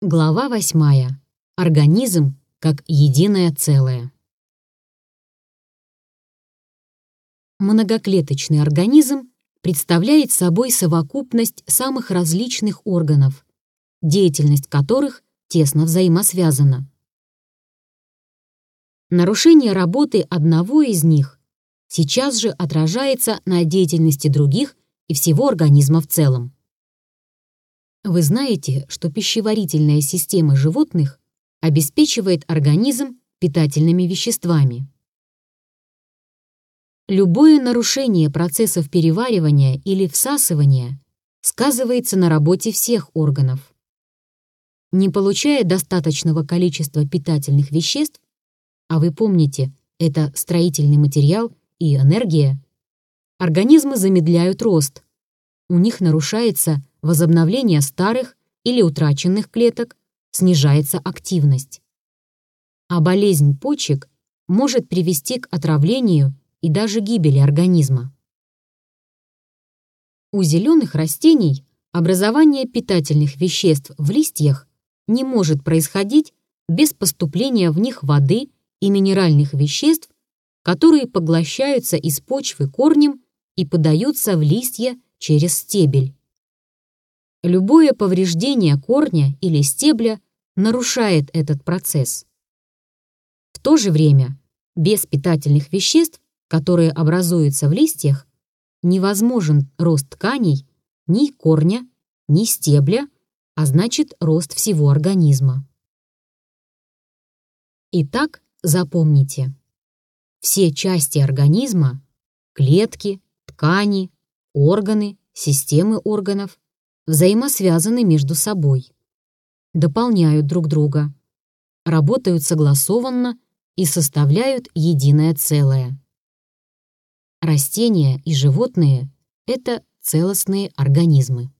Глава восьмая. Организм как единое целое. Многоклеточный организм представляет собой совокупность самых различных органов, деятельность которых тесно взаимосвязана. Нарушение работы одного из них сейчас же отражается на деятельности других и всего организма в целом. Вы знаете, что пищеварительная система животных обеспечивает организм питательными веществами. Любое нарушение процессов переваривания или всасывания сказывается на работе всех органов. Не получая достаточного количества питательных веществ, а вы помните, это строительный материал и энергия, организмы замедляют рост. У них нарушается возобновление старых или утраченных клеток, снижается активность. А болезнь почек может привести к отравлению и даже гибели организма. У зеленых растений образование питательных веществ в листьях не может происходить без поступления в них воды и минеральных веществ, которые поглощаются из почвы корнем и подаются в листья через стебель. Любое повреждение корня или стебля нарушает этот процесс. В то же время без питательных веществ, которые образуются в листьях, невозможен рост тканей ни корня, ни стебля, а значит рост всего организма. Итак, запомните. Все части организма – клетки, ткани, органы, системы органов взаимосвязаны между собой, дополняют друг друга, работают согласованно и составляют единое целое. Растения и животные — это целостные организмы.